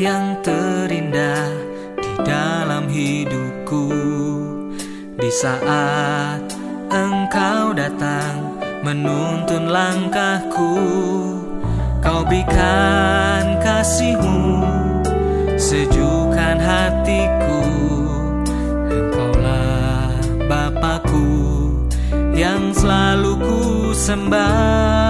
Yang terindah di dalam hidupku. Di saat engkau datang menuntun langkahku Kau berikan kasihmu sejukkan hatiku. Engkaulah Bapakku yang selalu ku sembah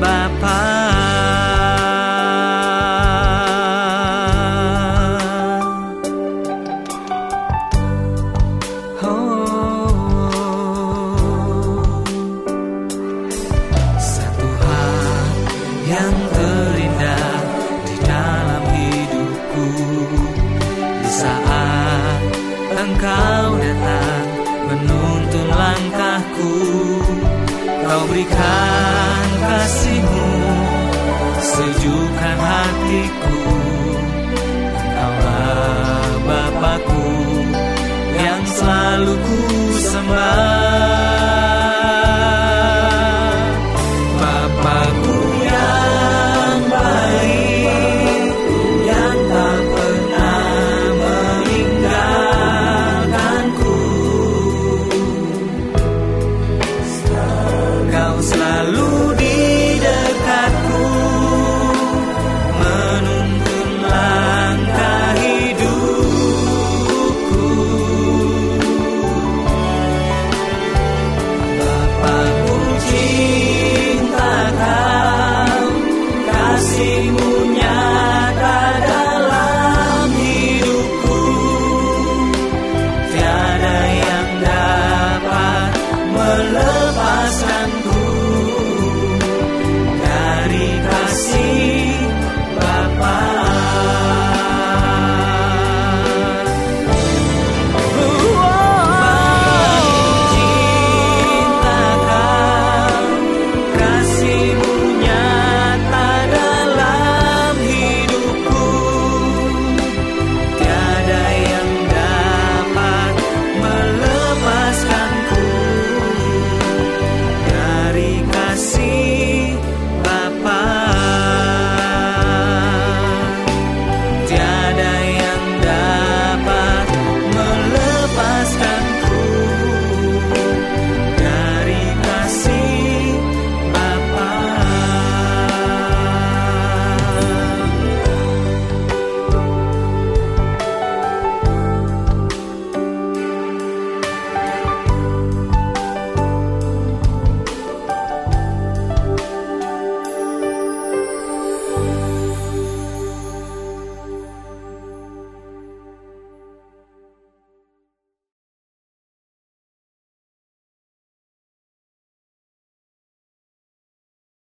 Bapa. Oh, satu hal yang terindah di dalam hidupku di saat engkau datang menuntun langkahku Kau berikan sejukkan hatiku Engkaulah Bapakku yang selalu ku sembah